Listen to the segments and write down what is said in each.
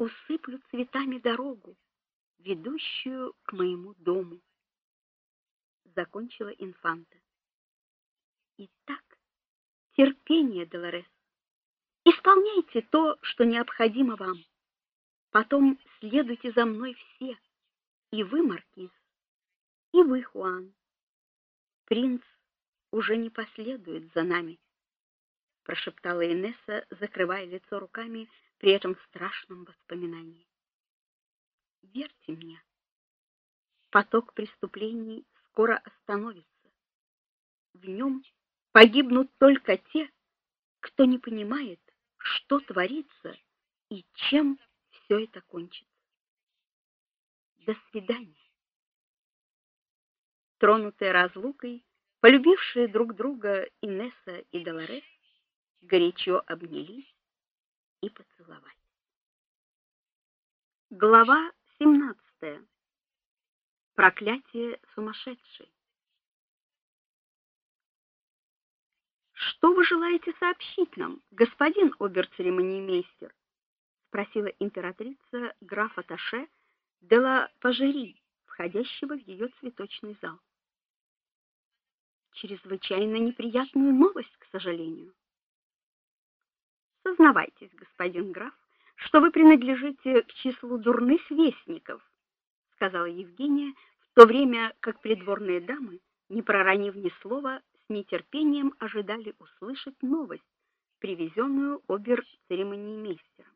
усыплю цветами дорогу, ведущую к моему дому, закончила инфанта. Итак, терпение, Долорес. Исполняйте то, что необходимо вам. Потом следуйте за мной все, и вы, маркиз, и вы, Хуан. Принц уже не последует за нами, прошептала Инесса, закрывая лицо руками при этом страшном воспоминании. Верьте мне. Поток преступлений скоро остановится. В нем погибнут только те, кто не понимает, что творится и чем все это кончится. До свидания. Тронутые разлукой, полюбившие друг друга Инесса и Долорес горячо обнялись и поцеловались. Глава 17. Проклятие сумасшедшей. Что вы желаете сообщить нам, господин обер-церемониймейстер? спросила императрица графа Таше де ла Пажери, входящего в ее цветочный зал. Чрезвычайно неприятную новость, к сожалению. Сознавайтесь, господин граф, что вы принадлежите к числу дурных вестников, сказала Евгения, в то время как придворные дамы, не проронив ни слова, с нетерпением ожидали услышать новость, привезенную обер-церемониймейстером.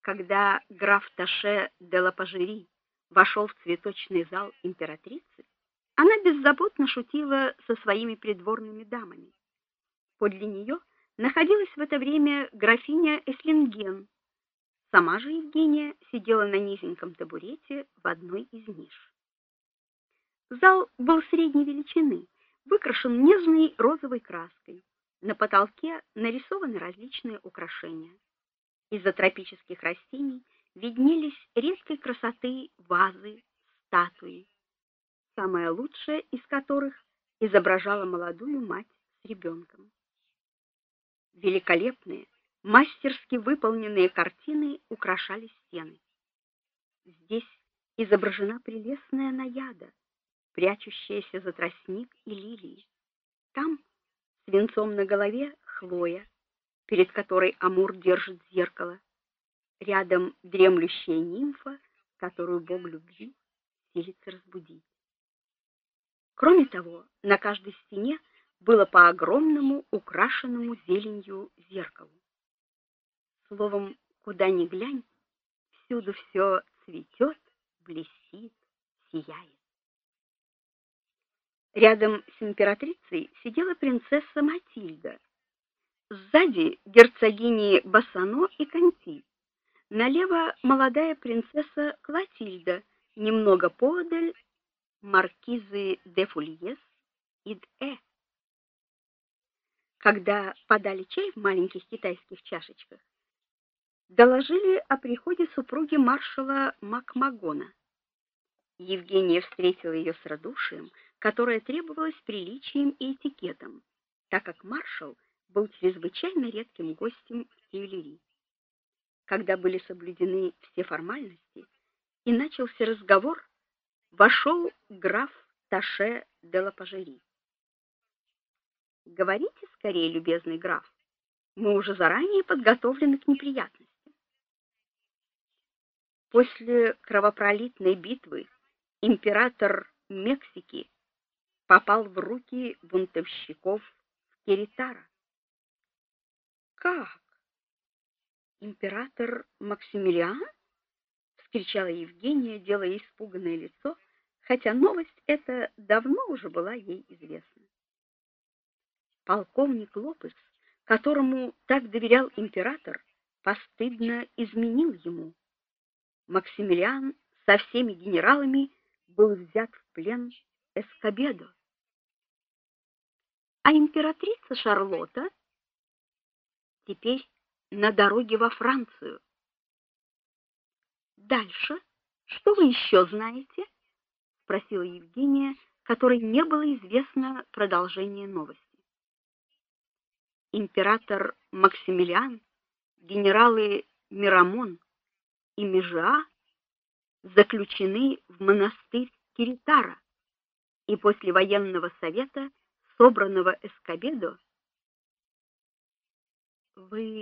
Когда граф Таше де Лапажери вошел в цветочный зал императрицы, она беззаботно шутила со своими придворными дамами. Подле нее находилась в это время графиня Эслинген. Сама же Евгения сидела на низеньком табурете в одной из ниш. Зал был средней величины, выкрашен нежной розовой краской. На потолке нарисованы различные украшения. Из-за тропических растений виднелись редкой красоты вазы, статуи, самая лучшая из которых изображала молодую мать с ребенком. Великолепные, мастерски выполненные картины украшали стены. Здесь изображена прелестная наяда, прячущаяся за тростник и лилии. Там с венцом на голове Хлоя, перед которой Амур держит зеркало. Рядом дремлющая нимфа, которую бог любви силится разбудить. Кроме того, на каждой стене было по огромному украшенному зеленью зеркалу. Словом, куда ни глянь, всюду все цветет, блестит, сияет. Рядом с императрицей сидела принцесса Матильда. Сзади герцогини Бассано и Конти. Налево молодая принцесса Клотильда, немного поодаль маркизы де Фульес и Д'Э. Когда подали чай в маленьких китайских чашечках, доложили о приходе супруги маршала Макмагона. Евгения встретила ее с радушием, которое требовалось приличием и этикетом, так как маршал был чрезвычайно редким гостем в Тюильри. Когда были соблюдены все формальности и начался разговор, вошел граф Таше де Лапажери. Говорите скорее, любезный граф. Мы уже заранее подготовлены к неприятностям. После кровопролитной битвы император Мексики попал в руки бунтовщиков в Киритара. Как? Император Максимилиан? вскричала Евгения, делая испуганное лицо, хотя новость эта давно уже была ей известна полковник Лопес, которому так доверял император, постыдно изменил ему. Максимилиан со всеми генералами был взят в плен Эскобедо. А императрица Шарлотта теперь на дороге во Францию. Дальше что вы еще знаете? спросила Евгения, которой не было известно продолжение новости император Максимилиан, генералы Мирамон и Межа заключены в монастырь Киритара, и после военного совета, собранного Эскобедо, вы